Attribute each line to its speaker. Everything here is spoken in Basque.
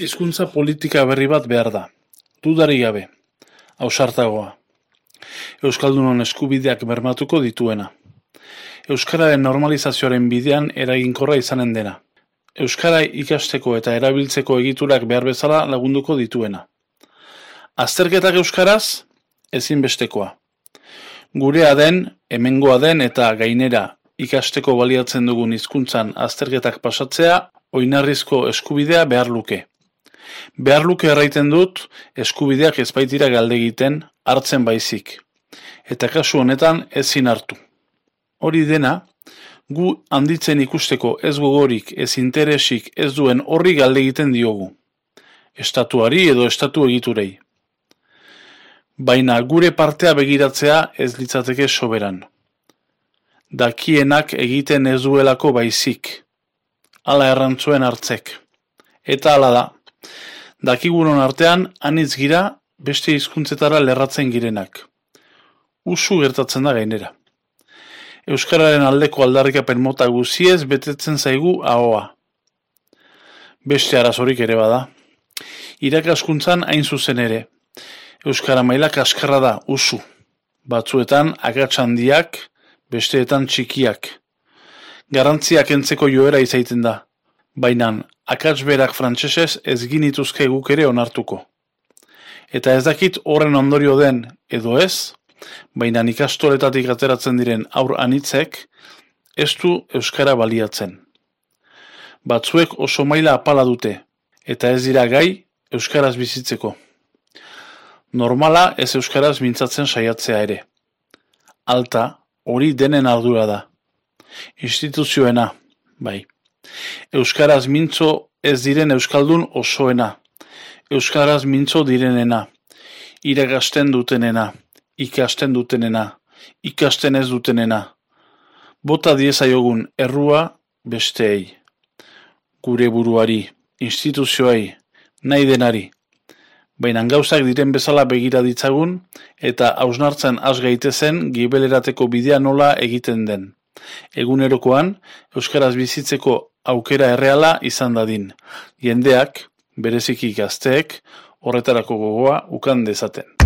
Speaker 1: Hizkuntza politika berri bat behar da. Dudari gabe. Ausartagoa. Euskaldunon eskubideak bermatuko dituena. Euskararen normalizazioaren bidean eraginkorra izanen dena. Euskara ikasteko eta erabiltzeko egiturak behar bezala lagunduko dituena. Azterketak euskaraz, ezinbestekoa. Gurea den, hemengoa den eta gainera ikasteko baliatzen dugun hizkuntzan azterketak pasatzea oinarrizko eskubidea behar luke. Behar luke erraiten dut eskubideak ezbaitira galde egiten hartzen baizik. Eta kasu honetan ezin hartu. Hori dena, gu handitzen ikusteko ez gogorik, ez interesik, ez duen horri galde egiten diogu. Estatuari edo estatu egiturei. Baina gure partea begiratzea ez litzateke soberan. Dakienak egiten ez duelako baizik. Hala errantzuen hartzek. Eta hala da, Dakigunon artean, anitz gira beste hizkuntzetara lerratzen girenak. Usu gertatzen da gainera. Euskararen aldeko aldarrikapen mota guziez betetzen zaigu ahoa. Beste arazorik ere bada. Irakaskuntzan hain zuzen ere. Euskara mailak askarra da, usu. Batzuetan agatsandiak, besteetan txikiak. Garantziak entzeko joera izaiten da. Bainan, akats berak frantsesez ez ginituzke guk ere onartuko. Eta ez dakit horren ondorio den edo ez, baina ikastoletatik ateratzen diren aur anitzek, ez du euskara baliatzen. Batzuek oso maila apala dute, eta ez dira gai euskaraz bizitzeko. Normala ez euskaraz mintzatzen saiatzea ere. Alta, hori denen ardura da. Instituzioena, bai. Euskaraz mintzo ez diren euskaldun osoena. Euskaraz mintzo direnena. Iragasten dutenena. Ikasten dutenena. Ikasten ez dutenena. Bota diezaiogun errua besteei. Gure buruari, instituzioei, nahi denari. Baina gauzak diren bezala begira ditzagun eta hausnartzen az gaitezen gibelerateko bidea nola egiten den. Egunerokoan, Euskaraz bizitzeko aukera erreala izan dadin, jendeak, bereziki gazteek, horretarako gogoa ukan dezaten.